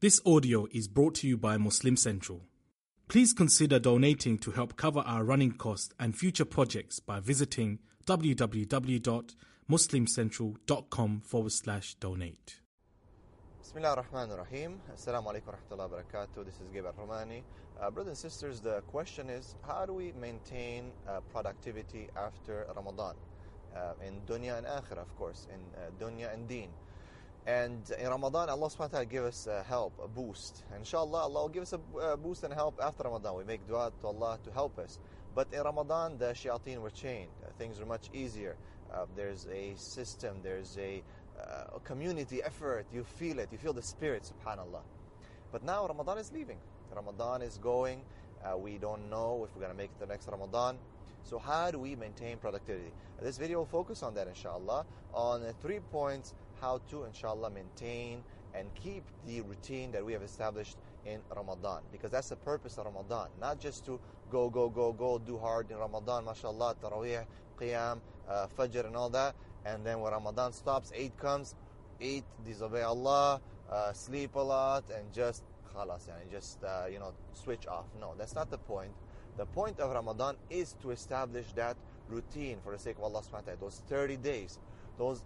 This audio is brought to you by Muslim Central. Please consider donating to help cover our running costs and future projects by visiting www.muslimcentral.com forward slash donate. Bismillah ar-Rahman ar-Rahim. Assalamu alaikum wa rahmatullahi wa barakatuh. This is Gabriel Romaani. Uh, brothers and sisters, the question is how do we maintain uh, productivity after Ramadan? Uh, in dunya and akhirah, of course, in uh, dunya and deen. And in Ramadan, Allah subhanahu wa ta'ala give us uh, help, a boost. Inshallah, Allah will give us a boost and help after Ramadan. We make dua to Allah to help us. But in Ramadan, the shayateen were chained. Uh, things were much easier. Uh, there's a system, there's a, uh, a community effort. You feel it, you feel the spirit, subhanAllah. But now Ramadan is leaving. Ramadan is going. Uh, we don't know if we're going to make it the next Ramadan. So how do we maintain productivity? This video will focus on that, inshallah, on three points how to, inshallah, maintain and keep the routine that we have established in Ramadan. Because that's the purpose of Ramadan. Not just to go, go, go, go, do hard in Ramadan, mashallah, Taraweeh, Qiyam, uh, Fajr, and all that. And then when Ramadan stops, Eid comes, eat, disobey Allah, uh, sleep a lot, and just, khalas, and just, uh, you know, switch off. No, that's not the point. The point of Ramadan is to establish that routine for the sake of Allah subhanahu wa ta'ala. Those 30 days those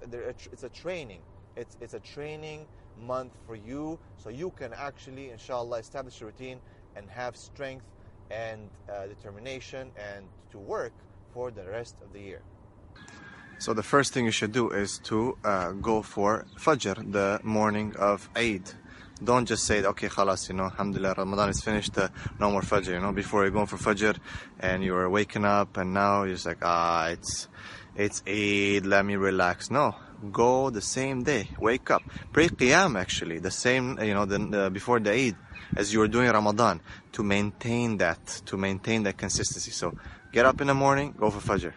it's a training. It's it's a training month for you, so you can actually, inshallah, establish a routine and have strength and uh, determination and to work for the rest of the year. So the first thing you should do is to uh, go for Fajr, the morning of Eid. Don't just say, okay, khalas, you know, alhamdulillah, Ramadan is finished, uh, no more Fajr, you know, before you're going for Fajr and you're waking up and now you're just like, ah, it's it's Eid, let me relax. No, go the same day. Wake up. Pray Qiyam actually, the same, you know, the, the, before the Eid as you were doing Ramadan to maintain that, to maintain that consistency. So get up in the morning, go for Fajr.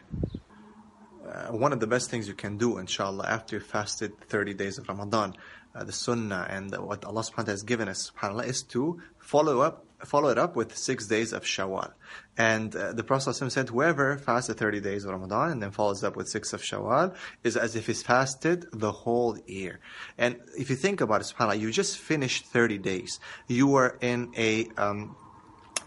Uh, one of the best things you can do, inshallah, after you fasted 30 days of Ramadan, uh, the sunnah and what Allah subhanahu wa ta'ala has given us, subhanAllah, is to follow up follow it up with six days of Shawwal. And uh, the Prophet ﷺ said, whoever fasts 30 days of Ramadan and then follows up with six of Shawwal is as if he's fasted the whole year. And if you think about it, subhanAllah, you just finished 30 days. You are in a, um,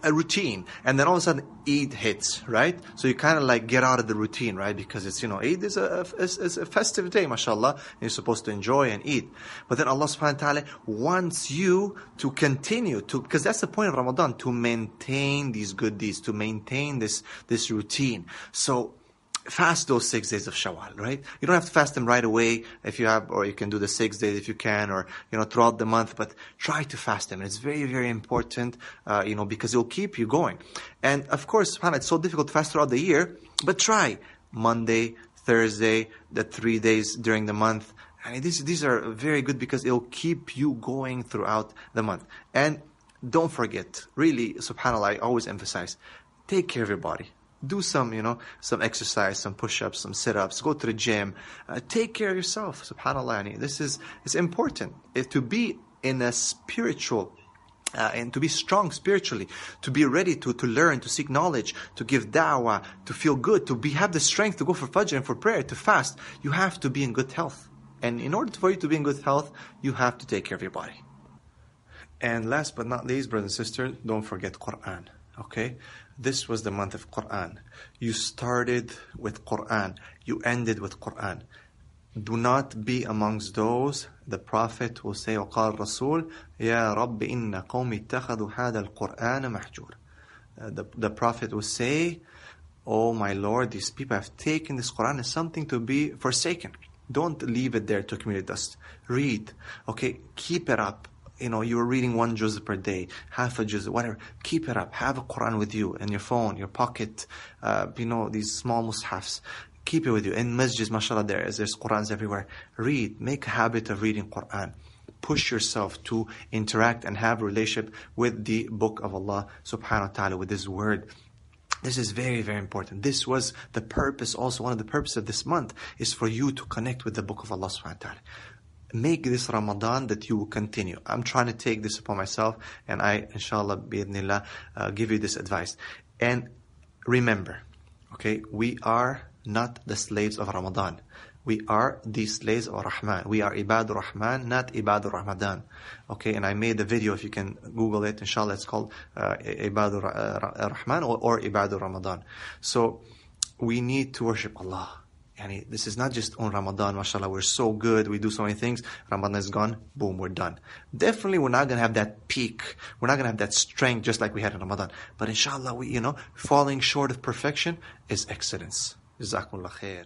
a routine and then all of a sudden Eid hits, right? So you kind of like get out of the routine, right? Because it's, you know, Eid is a, is, is a festive day, mashallah, and you're supposed to enjoy and eat. But then Allah subhanahu wa ta'ala wants you to continue to, because that's the point of Ramadan, to maintain these good deeds, to maintain this, this routine. So fast those six days of Shawwal, right? You don't have to fast them right away if you have, or you can do the six days if you can, or, you know, throughout the month, but try to fast them. And it's very, very important, uh, you know, because it'll keep you going. And of course, it's so difficult to fast throughout the year, but try Monday, Thursday, the three days during the month. I mean, these, these are very good because it'll keep you going throughout the month. And don't forget, really, subhanAllah, I always emphasize, take care of your body do some, you know, some exercise, some push-ups, some sit-ups, go to the gym, uh, take care of yourself. Subhanallah, this is it's important to be in a spiritual. Uh, and to be strong spiritually, to be ready to, to learn, to seek knowledge, to give da'wah, to feel good, to be have the strength to go for fajr and for prayer, to fast, you have to be in good health. And in order for you to be in good health, you have to take care of your body. And last but not least, brothers and sisters, don't forget Quran. Okay? This was the month of Quran. You started with Quran. You ended with Quran. Do not be amongst those the Prophet will say وقال الرسول يا رب إن قوم اتخذوا هذا القرآن محجور the, the Prophet will say Oh my Lord, these people have taken this Quran as something to be forsaken. Don't leave it there to accumulate dust. Read. Okay, keep it up you know, you're reading one juz per day, half a juz, whatever. Keep it up. Have a Quran with you in your phone, your pocket, uh, you know, these small mushafs. Keep it with you. In masjids, mashallah, there is, there's Qurans everywhere. Read. Make a habit of reading Quran. Push yourself to interact and have a relationship with the book of Allah subhanahu wa ta'ala, with His word. This is very, very important. This was the purpose, also one of the purposes of this month, is for you to connect with the book of Allah subhanahu wa ta'ala make this Ramadan that you will continue. I'm trying to take this upon myself and I, inshallah, bi'idhnillah, uh, give you this advice. And remember, okay, we are not the slaves of Ramadan. We are the slaves of Rahman. We are Ibadur Rahman, not Ibadur Ramadan. Okay, and I made a video, if you can Google it, inshallah, it's called uh, Ibadur uh, Rahman or, or Ibadur Ramadan. So, we need to worship Allah. Yani, this is not just on Ramadan, mashallah, we're so good, we do so many things, Ramadan is gone, boom, we're done. Definitely we're not gonna have that peak, we're not gonna have that strength just like we had in Ramadan. But inshallah, we, you know, falling short of perfection is excellence. Jazakumullah khair.